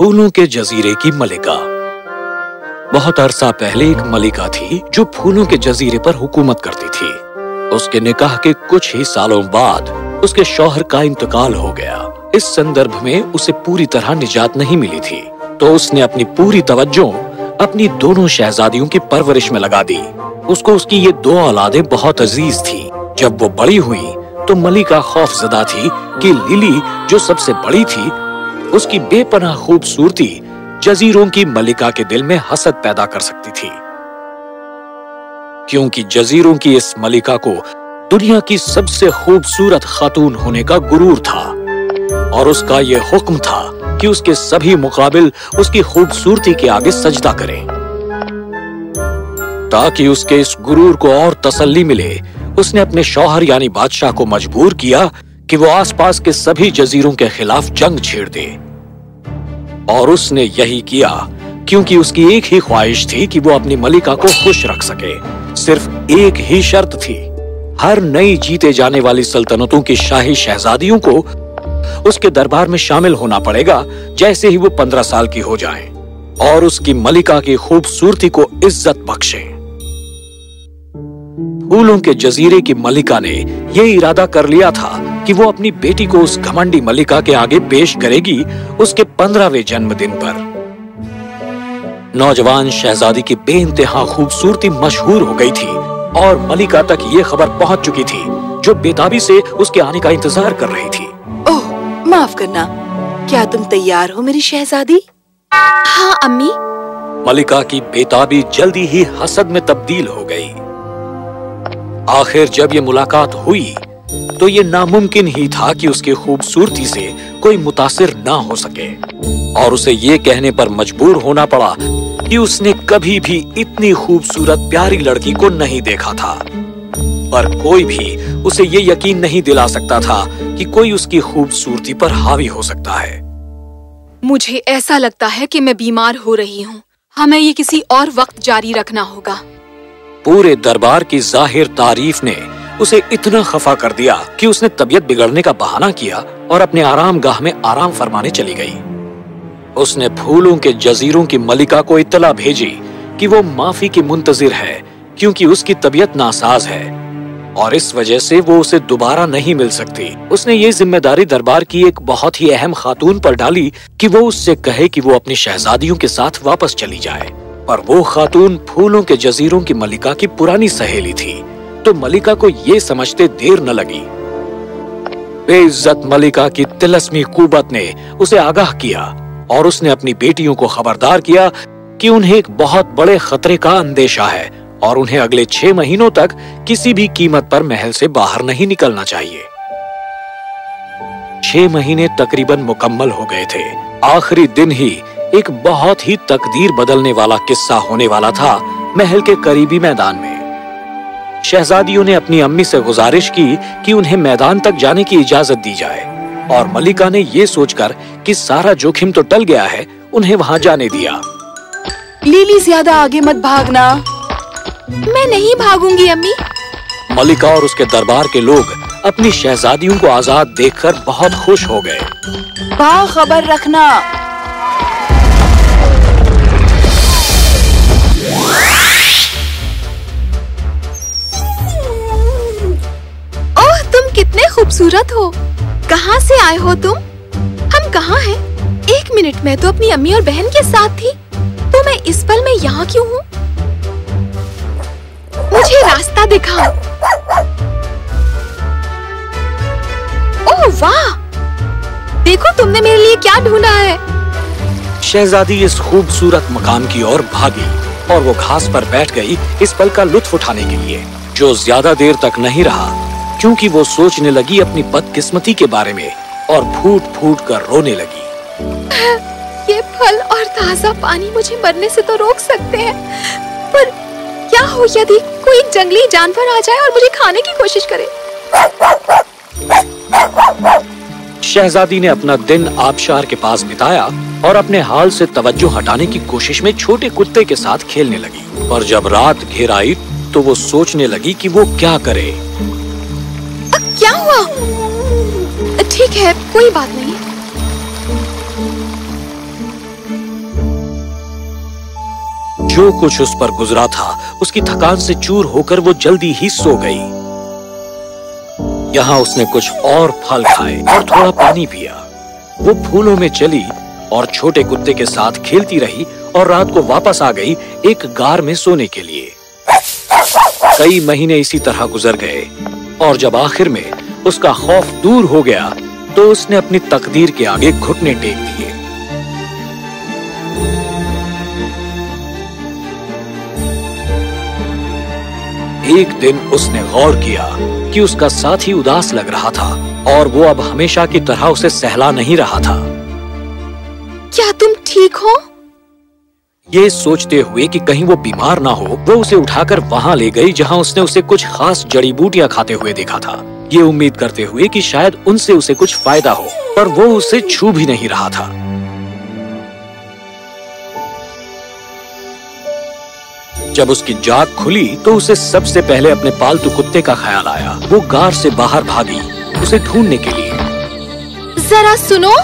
फूलों के जजीरे की मलिका। बहुत अरसा पहले एक मलिका थी जो फूलों के जजीरे पर हुकूमत करती थी। उसके निकाह के कुछ ही सालों बाद उसके शौहर का इंतकाल हो गया। इस संदर्भ में उसे पूरी तरह निजात नहीं मिली थी। तो उसने अपनी पूरी तवज्जो अपनी दोनों शहजादियों की परवरिश में लगा दी। उसको उसकी ये दो औलादें बहुत अज़ीज़ थी। जब वो बड़ी हुई तो मलिका खौफजदा थी कि लिली, जो सबसे बड़ी थी उसकी बेपनाह खूबसूरती जजीरों की मलिका के दिल में हसद पैदा कर सकती थी। क्योंकि जजीरों की इस मलिका को दुनिया की सबसे खूबसूरत खातून होने का गुरूर था, और उसका यह हुक्म था कि उसके सभी मुकाबिल उसकी खूबसूरती के आगे सजदा करें। ताकि उसके इस गुरूर को और तसल्ली मिले, उसने अपने शौहर यानी बादशाह को मजबूर किया कि वो आसपास के सभी जजीरों के खिलाफ जंग छेड़ दे। और उसने यही किया, क्योंकि उसकी एक ही ख्वाहिश थी कि वो अपनी मलिका को खुश रख सके। सिर्फ़ एक ही शर्त थी, हर नई जीते जाने वाली सल्तनतों की शाही शहजादियों को उसके दरबार में शामिल होना पड़ेगा, जैसे ही वो पंद्रह साल की हो जाए, और उसकी मलिका की खूबसूरती को इज़्ज़त बख्शे। फूलों के जजीरे की मलिका ने यह इरादा कर लिया था कि वो अपनी बेटी को उस घमंडी मलिका के आगे पेश करेगी उसके पंद्रहवें जन्मदिन पर। नौजवान शहजादी की बेइंतहा खूबसूरती मशहूर हो गई थी और मलिका तक ये खबर पहुँच चुकी थी जो बेताबी से उसके आने का इंतज़ार कर रही थी। ओह माफ़ करना। क्या तुम तैयार हो मेरी शहजादी? हाँ अम्मी। मलिका की बेताबी जल्दी ही हसद में तब्दील हो गई। आखिर जब ये मुलाकात हुई तो ये नामुमकिन ही था कि उसकी खूबसूरती से कोई मुतासिर ना हो सके। और उसे ये कहने पर मजबूर होना पड़ा कि उसने कभी भी इतनी खूबसूरत प्यारी लड़की को नहीं देखा था। पर कोई भी उसे ये यकीन नहीं दिला सकता था कि कोई उसकी खूबसूरती पर हावी हो सकता है। मुझे ऐसा लगता है कि मैं बीमार हो रही हूँ। हमें ये किसी और वक्त जारी रखना होगा। पूरे दरबार की ज़ाहिर तारीफ़ ने उसे इतना खफा कर दिया कि उसने तबीयत बिगड़ने का बहाना किया और अपने आराम गाह में आराम फरमाने चली गई। उसने फूलों के जजीरों की मलिका को इतला भेजी कि वो माफ़ी की मुंतजिर है, क्योंकि उसकी तबीयत नासाज है। और इस वजह से वो उसे दोबारा नहीं मिल सकती। उसने ये ज़िम्मेदारी दरबार की एक बहुत ही अहम खातून पर डाली कि वो उससे कहे कि वो अपनी शहजादियों के साथ वापस चली जाए। पर वो खातून फूलों के जजीरों की मलिका की पुरानी सहेली थी। तो मलिका को ये समझते देर न लगी। बेइज्जत मलिका की तिलस्मी कुबत ने उसे आगाह किया और उसने अपनी बेटियों को खबरदार किया कि उन्हें एक बहुत बड़े खतरे का अंदेशा है और उन्हें अगले छह महीनों तक किसी भी कीमत पर महल से बाहर नहीं निकलना चाहिए। छह महीने तकरीबन मुकम्मल हो गए थे। आखिरी दिन ही एक बहुत ही तकदीर बदलने वाला किस्सा होने वाला था महल के करीबी मैदान में। शहजादियों ने अपनी अम्मी से गुजारिश की कि उन्हें मैदान तक जाने की इजाज़त दी जाए। और मलिका ने ये सोचकर कि सारा जोखिम तो टल गया है उन्हें वहाँ जाने दिया। लीली ज़्यादा आगे मत भागना। मैं नहीं भागूँगी अम्मी। मलिका और उसके दरबार के लोग अपनी शहजादियों को आज़ाद देखकर बहुत खुश हो गए। बाखबर रखना। खूबसूरत हो। कहाँ से आए हो तुम? हम कहाँ हैं? एक मिनट, में तो अपनी अम्मी और बहन के साथ थी। तो मैं इस पल में यहाँ क्यों हूँ? मुझे रास्ता दिखाओ। ओह, वाह! देखो, तुमने मेरे लिए क्या ढूंढा है। शहजादी इस खूबसूरत मकाम की ओर भागी और वो घास पर बैठ गई इस पल का लुत्फ उठाने के लिए, जो ज़्यादा देर तक नहीं रहा। क्योंकि वो सोचने लगी अपनी बदकिस्मती के बारे में और फूट फूट कर रोने लगी। ये फल और ताज़ा पानी मुझे मरने से तो रोक सकते हैं पर क्या हो यदि कोई जंगली जानवर आ जाए और मुझे खाने की कोशिश करे? शहजादी ने अपना दिन आबशार के पास बिताया और अपने हाल से तवज्जो हटाने की कोशिश में छोटे कुत्ते के साथ खेलने लगी। पर जब रात घेर आई तो वो सोचने लगी कि वो क्या करे। क्या हुआ? ठीक है, कोई बात नहीं। जो कुछ उस पर गुजरा था, उसकी थकान से चूर होकर वो जल्दी ही सो गई। यहाँ उसने कुछ और फल खाए और थोड़ा पानी पिया। वो फूलों में चली और छोटे कुत्ते के साथ खेलती रही और रात को वापस आ गई एक गार में सोने के लिए। कई महीने इसी तरह गुजर गए। और जब आखिर में उसका खौफ दूर हो गया तो उसने अपनी तकदीर के आगे घुटने टेक दिए। एक दिन उसने गौर किया कि उसका साथी उदास लग रहा था और वो अब हमेशा की तरह उसे सहला नहीं रहा था। क्या तुम ठीक हो? ये सोचते हुए कि कहीं वो बीमार ना हो, वो उसे उठाकर वहाँ ले गई जहाँ उसने उसे कुछ खास जड़ी बूटियाँ खाते हुए देखा था। ये उम्मीद करते हुए कि शायद उनसे उसे कुछ फ़ायदा हो, पर वो उसे छू भी नहीं रहा था। जब उसकी जाग खुली तो उसे सबसे पहले अपने पालतू कुत्ते का ख्याल आया। वो गार से बाहर भागी, उसे ढूँढने के लिए। जरा सुनो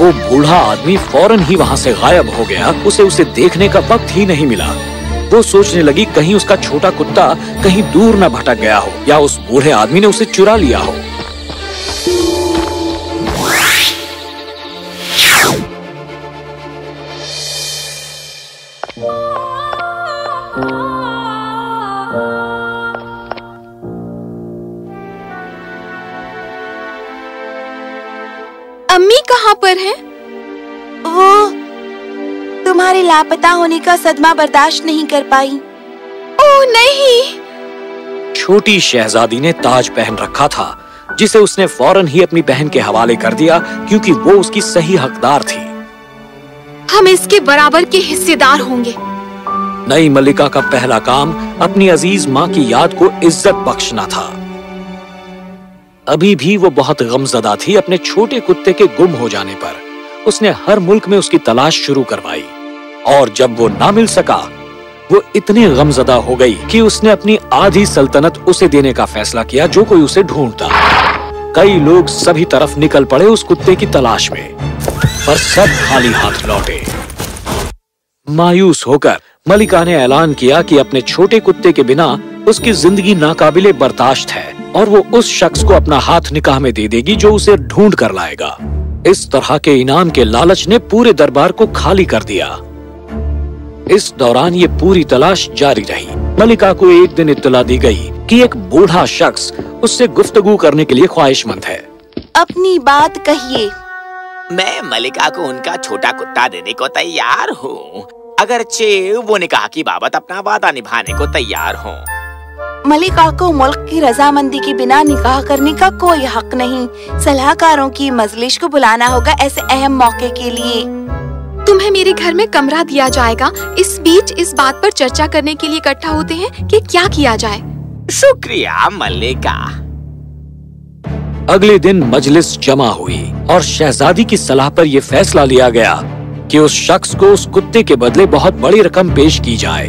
वो बूढ़ा आदमी फ़ौरन ही वहाँ से गायब हो गया। उसे उसे देखने का वक्त ही नहीं मिला। वो सोचने लगी, कहीं उसका छोटा कुत्ता कहीं दूर न भटक गया हो, या उस बूढ़े आदमी ने उसे चुरा लिया हो। कहाँ पर हैं? वो तुम्हारे लापता होने का सदमा बर्दाश्त नहीं कर पाई। ओह नहीं। छोटी शहजादी ने ताज पहन रखा था जिसे उसने फ़ौरन ही अपनी बहन के हवाले कर दिया क्योंकि वो उसकी सही हकदार थी। हम इसके बराबर के हिस्सेदार होंगे। नई मल्लिका का पहला काम अपनी अज़ीज़ माँ की याद को इज़्ज़त बख्शना था। अभी भी वो बहुत गमजदा थी अपने छोटे कुत्ते के गुम हो जाने पर। उसने हर मुल्क में उसकी तलाश शुरू करवाई। और जब वो ना मिल सका, वो इतनी गमजदा हो गई कि उसने अपनी आधी सल्तनत उसे देने का फैसला किया जो कोई उसे ढूंढता। कई लोग सभी तरफ़ निकल पड़े उस कुत्ते की तलाश में। पर सब खाली हाथ लौटे। मायूस होकर मलिका ने ऐलान किया कि अपने छोटे कुत्ते के बिना उसकी ज़िंदगी नाकाबिले बर्दाश्त है। और वो उस शख्स को अपना हाथ निकाह में दे देगी जो उसे ढूंढ कर लाएगा। इस तरह के इनाम के लालच ने पूरे दरबार को खाली कर दिया। इस दौरान ये पूरी तलाश जारी रही। मलिका को एक दिन इत्तला दी गई कि एक बूढ़ा शख्स उससे गुफ्तगू करने के लिए ख्वाहिशमंद है। अपनी बात कहिए। मैं मलिका को उनका छोटा कुत्ता देने को तैयार हूँ। अगरचे वो निकाह की बाबत अपना वादा निभाने को तैयार हूँ। मलिका को मुल्क की रजामंदी के बिना निकाह करने का कोई हक नहीं। सलाहकारों की मजलिस को बुलाना होगा ऐसे अहम मौके के लिए। तुम्हें मेरे घर में कमरा दिया जाएगा। इस बीच इस बात पर चर्चा करने के लिए इकट्ठा होते हैं कि क्या किया जाए। शुक्रिया मलिका अगले दिन मजलिस जमा हुई और शहजादी की सलाह पर यह फैसला लिया गया कि उस शख्स को उस कुत्ते के बदले बहुत बड़ी रकम पेश की जाए।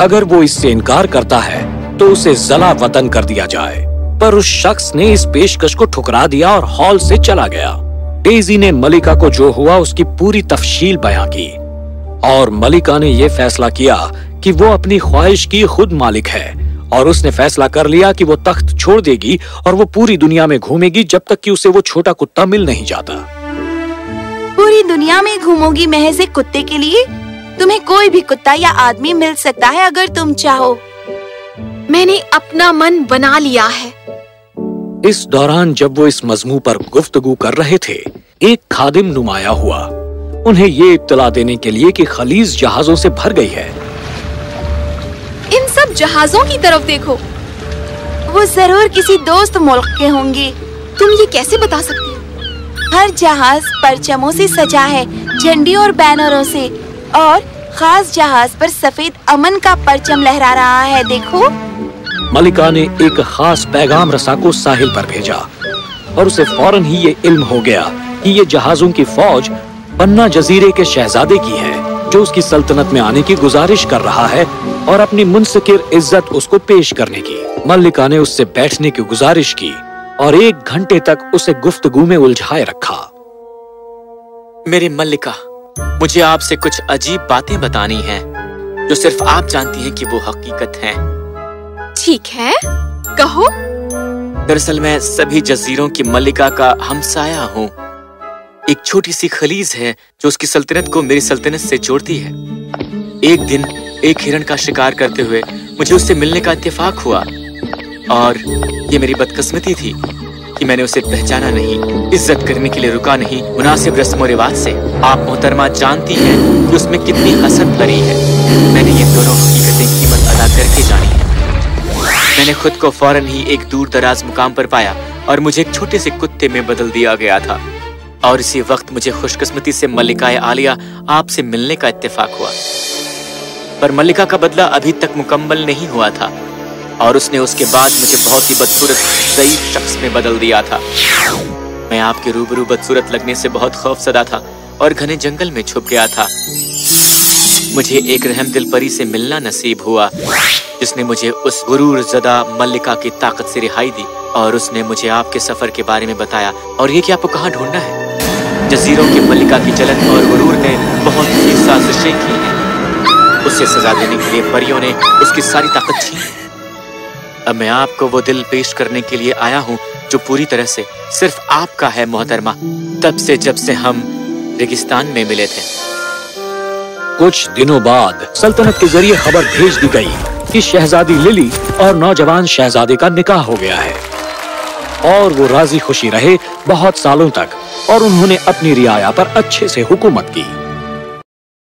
अगर वो इससे इनकार करता है तो उसे जला वतन कर दिया जाए। पर उस शख्स ने इस पेशकश को ठुकरा दिया और हॉल से चला गया। डेजी ने मलिका को जो हुआ उसकी पूरी तफशील बयां की। और मलिका ने यह फैसला किया कि वो अपनी ख्वाहिश की खुद मालिक है और उसने फैसला कर लिया कि वो तख्त छोड़ देगी और वो पूरी दुनिया में घूमेगी जब तक कि उसे वो छोटा कुत्ता मिल नहीं जाता। पूरी दुनिया में घूमोगी महज कुत्ते के लिए? तुम्हें कोई भी कुत्ता या आदमी मिल सकता है अगर तुम चाहो। मैंने अपना मन बना लिया है। इस दौरान जब वो इस मजमू पर गुफ्तगू कर रहे थे एक खादिम नुमाया हुआ उन्हें ये इत्तला देने के लिए कि खलीज जहाजों से भर गई है। इन सब जहाजों की तरफ़ देखो। वो ज़रूर किसी दोस्त मुल्क के होंगे। तुम ये कैसे बता सकते हो? हर जहाज़ परचमों से सजा है झंडी और बैनरों से और खास जहाज़ पर सफ़ेद अमन का परचम लहरा रहा है देखो। मलिका ने एक खास पैगाम रसा को साहिल पर भेजा और उसे फ़ौरन ही ये इल्म हो गया कि ये जहाजों की फौज पन्ना जजीरे के शहजादे की है जो उसकी सल्तनत में आने की गुजारिश कर रहा है और अपनी मुंसकिर इज़्ज़त उसको पेश करने की। मल्लिका ने उससे बैठने की गुजारिश की और एक घंटे तक उसे गुफ्तगू में उलझाए रखा। मेरी मल्लिका मुझे आपसे कुछ अजीब बातें बतानी हैं, जो सिर्फ़ आप जानती हैं कि वो हकीकत हैं। ठीक है कहो। दरअसल मैं सभी जजीरों की मल्लिका का हमसाया हूँ। एक छोटी सी खलीज है जो उसकी सल्तनत को मेरी सल्तनत से जोड़ती है। एक दिन एक हिरण का शिकार करते हुए मुझे उससे मिलने का इत्तेफाक हुआ और ये मेरी बदकिस्मती थी। कि मैंने उसे पहचाना नहीं, इज़्ज़त करने के लिए रुका नहीं, मुनासिब रस्म रिवाज से। आप मोहतरमा जानती हैं कि उसमें कितनी हसद भरी है। मैंने ये दोनों हकीकतें कीमत अदा करके जानी है। मैंने खुद को फ़ौरन ही एक दूर दराज मुकाम पर पाया और मुझे एक छोटे से कुत्ते में बदल दिया गया था। और इसी वक्त मुझे खुशकिस्मती से मल्लिका आलिया आपसे मिलने का इत्तेफाक हुआ। पर मल्लिका का बदला अभी तक मुकम्मल नहीं हुआ था। और उसने उसके बाद मुझे बहुत ही बदसूरत ज़ईफ शख्स में बदल दिया था। मैं आपके रूबरू बदसूरत लगने से बहुत खौफ सदा था और घने जंगल में छुप गया था। मुझे एक रहम दिल परी से मिलना नसीब हुआ, जिसने मुझे उस गुरूर जदा मल्लिका की ताकत से रिहाई दी और उसने मुझे आपके सफ़र के बारे में बताया। और ये कि आपको कहाँ ढूंढना है? जजीरों की मल्लिका की जलन और गुरूर ने बहुत सी साजिशें की हैं। उसे सजा देने के लिए परियों ने उसकी सारी ताकत छीन अब मैं आपको वो दिल पेश करने के लिए आया हूँ जो पूरी तरह से सिर्फ़ आपका है, मोहतरमा। तब से जब से हम रेगिस्तान में मिले थे। कुछ दिनों बाद सल्तनत के ज़रिए खबर भेज दी गई कि शहजादी लिली और नौजवान शहजादे का निकाह हो गया है। और वो राज़ी खुशी रहे बहुत सालों तक और उन्होंने अपनी रियाया पर अच्छे से हुकूमत की।